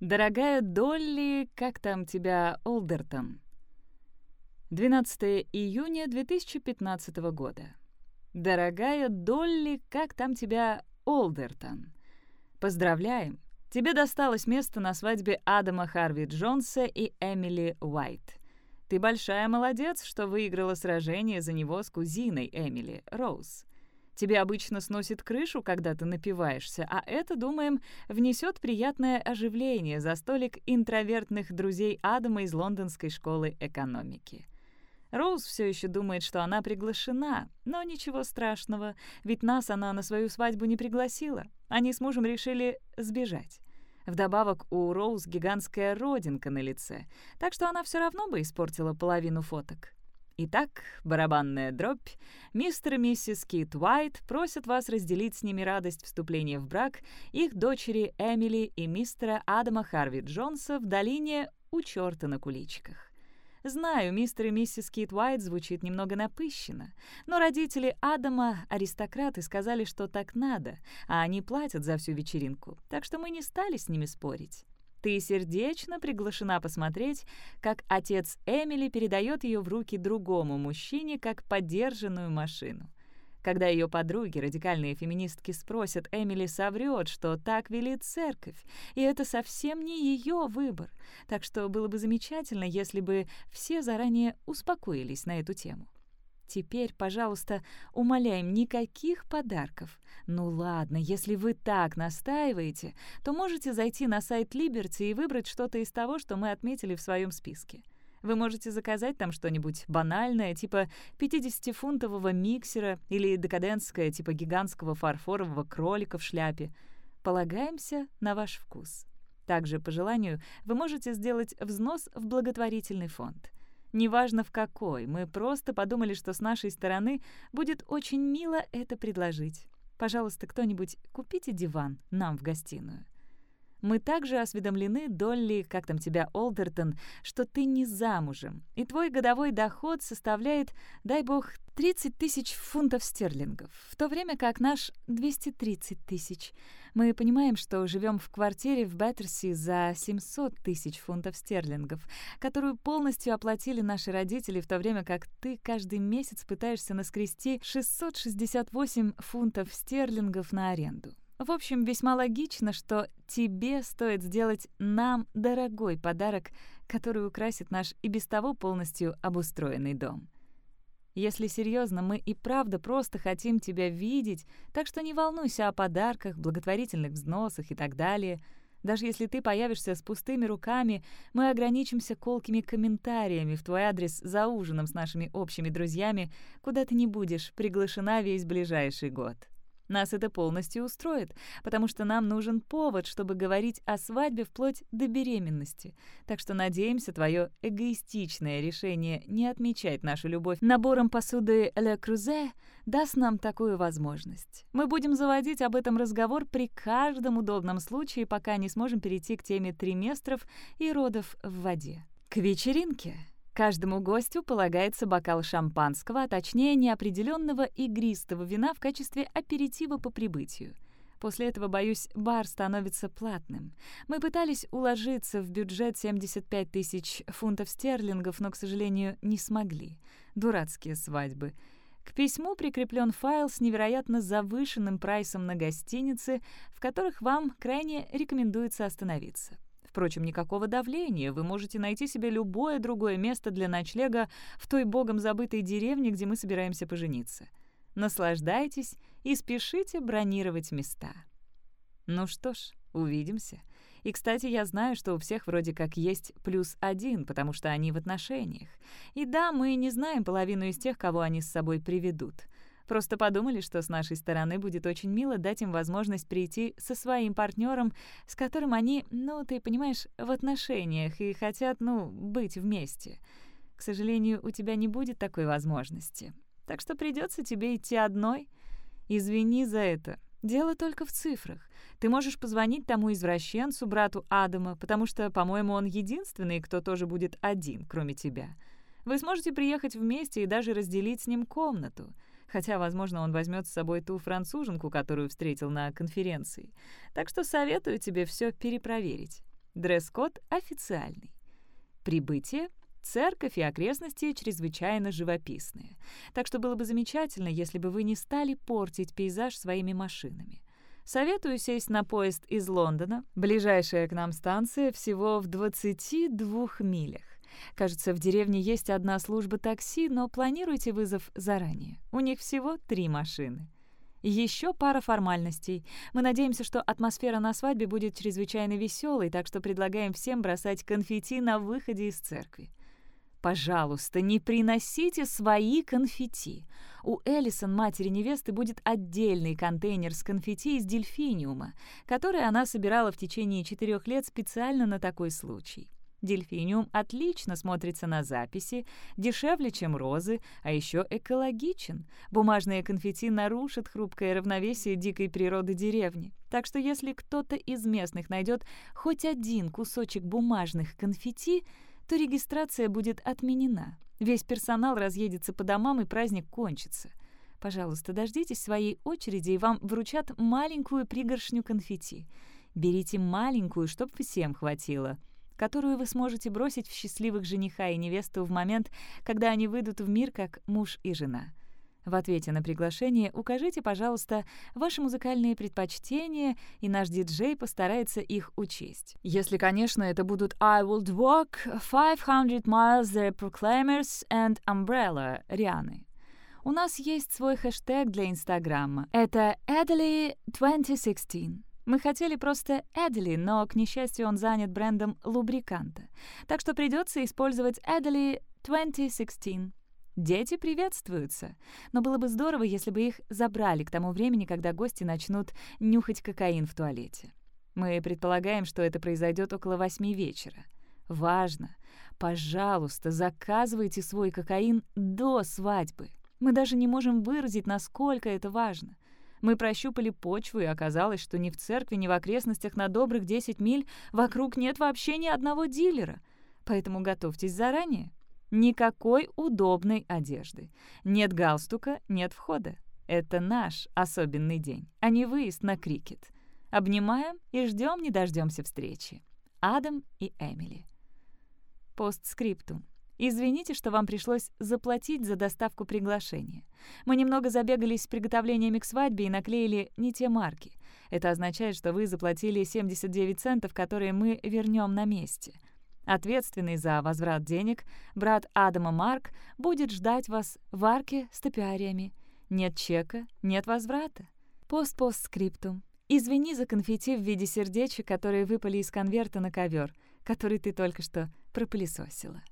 Дорогая Долли, как там тебя, Олдертон? 12 июня 2015 года. Дорогая Долли, как там тебя, Олдертон? Поздравляем! Тебе досталось место на свадьбе Адама Харви Джонса и Эмили Уайт. Ты большая молодец, что выиграла сражение за него с кузиной Эмили, Роуз. Тебе обычно сносит крышу, когда ты напиваешься, а это, думаем, внесет приятное оживление за столик интровертных друзей Адама из лондонской школы экономики. Роуз все еще думает, что она приглашена, но ничего страшного, ведь нас она на свою свадьбу не пригласила. Они с мужем решили сбежать. Вдобавок у Роуз гигантская родинка на лице, так что она все равно бы испортила половину фоток. Итак, барабанная дробь. Мистер и миссис Кит Уайт просят вас разделить с ними радость вступления в брак их дочери Эмили и мистера Адама Харви Джонса в долине у черта на куличках. Знаю, мистер и миссис Кит Уайт звучит немного напыщенно, но родители Адама, аристократы, сказали, что так надо, а они платят за всю вечеринку, так что мы не стали с ними спорить. Ты сердечно приглашена посмотреть, как отец Эмили передает ее в руки другому мужчине как подержанную машину. Когда ее подруги, радикальные феминистки, спросят, Эмили соврет, что так велит церковь, и это совсем не ее выбор. Так что было бы замечательно, если бы все заранее успокоились на эту тему. Теперь, пожалуйста, умоляем, никаких подарков. Ну ладно, если вы так настаиваете, то можете зайти на сайт Liberty и выбрать что-то из того, что мы отметили в своем списке. Вы можете заказать там что-нибудь банальное, типа 50-фунтового миксера или декадентское, типа гигантского фарфорового кролика в шляпе. Полагаемся на ваш вкус. Также, по желанию, вы можете сделать взнос в благотворительный фонд. Неважно в какой, мы просто подумали, что с нашей стороны будет очень мило это предложить. Пожалуйста, кто-нибудь купите диван нам в гостиную. Мы также осведомлены, Долли, как там тебя, Олдертон, что ты не замужем, и твой годовой доход составляет, дай бог, 30 тысяч фунтов стерлингов, в то время как наш — 230 тысяч. Мы понимаем, что живем в квартире в Беттерси за 700 тысяч фунтов стерлингов, которую полностью оплатили наши родители, в то время как ты каждый месяц пытаешься наскрести 668 фунтов стерлингов на аренду. В общем, весьма логично, что тебе стоит сделать нам дорогой подарок, который украсит наш и без того полностью обустроенный дом. Если серьезно, мы и правда просто хотим тебя видеть, так что не волнуйся о подарках, благотворительных взносах и так далее. Даже если ты появишься с пустыми руками, мы ограничимся колкими комментариями в твой адрес за ужином с нашими общими друзьями, куда ты не будешь приглашена весь ближайший год. Нас это полностью устроит, потому что нам нужен повод, чтобы говорить о свадьбе вплоть до беременности. Так что надеемся, твое эгоистичное решение не отмечать нашу любовь набором посуды «Ле Крузе» даст нам такую возможность. Мы будем заводить об этом разговор при каждом удобном случае, пока не сможем перейти к теме триместров и родов в воде. К вечеринке. Каждому гостю полагается бокал шампанского, а точнее неопределенного игристого вина в качестве аперитива по прибытию. После этого, боюсь, бар становится платным. Мы пытались уложиться в бюджет 75 тысяч фунтов стерлингов, но, к сожалению, не смогли. Дурацкие свадьбы. К письму прикреплен файл с невероятно завышенным прайсом на гостиницы, в которых вам крайне рекомендуется остановиться. Впрочем, никакого давления, вы можете найти себе любое другое место для ночлега в той богом забытой деревне, где мы собираемся пожениться. Наслаждайтесь и спешите бронировать места. Ну что ж, увидимся. И, кстати, я знаю, что у всех вроде как есть плюс один, потому что они в отношениях. И да, мы не знаем половину из тех, кого они с собой приведут. Просто подумали, что с нашей стороны будет очень мило дать им возможность прийти со своим партнером, с которым они, ну, ты понимаешь, в отношениях и хотят, ну, быть вместе. К сожалению, у тебя не будет такой возможности. Так что придется тебе идти одной. Извини за это. Дело только в цифрах. Ты можешь позвонить тому извращенцу, брату Адама, потому что, по-моему, он единственный, кто тоже будет один, кроме тебя. Вы сможете приехать вместе и даже разделить с ним комнату хотя, возможно, он возьмет с собой ту француженку, которую встретил на конференции. Так что советую тебе все перепроверить. Дресс-код официальный. Прибытие Церковь и окрестности чрезвычайно живописные, так что было бы замечательно, если бы вы не стали портить пейзаж своими машинами. Советую сесть на поезд из Лондона. Ближайшая к нам станция всего в 22 милях. Кажется, в деревне есть одна служба такси, но планируйте вызов заранее. У них всего три машины. Еще пара формальностей. Мы надеемся, что атмосфера на свадьбе будет чрезвычайно веселой, так что предлагаем всем бросать конфетти на выходе из церкви. Пожалуйста, не приносите свои конфетти. У Эллисон, матери невесты, будет отдельный контейнер с конфетти из дельфиниума, который она собирала в течение четырех лет специально на такой случай. Дельфиниум отлично смотрится на записи, дешевле, чем розы, а еще экологичен. Бумажные конфетти нарушат хрупкое равновесие дикой природы деревни. Так что если кто-то из местных найдет хоть один кусочек бумажных конфетти, то регистрация будет отменена. Весь персонал разъедется по домам, и праздник кончится. Пожалуйста, дождитесь своей очереди, и вам вручат маленькую пригоршню конфетти. Берите маленькую, чтоб всем хватило, которую вы сможете бросить в счастливых жениха и невесту в момент, когда они выйдут в мир как муж и жена. В ответе на приглашение укажите, пожалуйста, ваши музыкальные предпочтения, и наш диджей постарается их учесть. Если, конечно, это будут I Will Walk, 500 Miles The Proclaimers and Umbrella Рианы. У нас есть свой хэштег для Инстаграма. Это Adely2016. Мы хотели просто Эдели, но, к несчастью, он занят брендом лубриканта. Так что придется использовать Эдели 2016. Дети приветствуются, но было бы здорово, если бы их забрали к тому времени, когда гости начнут нюхать кокаин в туалете. Мы предполагаем, что это произойдет около восьми вечера. Важно, пожалуйста, заказывайте свой кокаин до свадьбы. Мы даже не можем выразить, насколько это важно. Мы прощупали почву, и оказалось, что ни в церкви, ни в окрестностях на добрых 10 миль вокруг нет вообще ни одного дилера. Поэтому готовьтесь заранее. Никакой удобной одежды. Нет галстука, нет входа. Это наш особенный день, а не выезд на крикет. Обнимаем и ждем не дождемся встречи. Адам и Эмили. Постскриптум. Извините, что вам пришлось заплатить за доставку приглашения. Мы немного забегались с приготовлениями к свадьбе и наклеили не те марки. Это означает, что вы заплатили 79 центов, которые мы вернем на месте. Ответственный за возврат денег, брат Адама Марк будет ждать вас в арке с топиариями. Нет чека, нет возврата. Пост-постскриптум. Извини за конфетти в виде сердечек, которые выпали из конверта на ковер, который ты только что пропылесосила.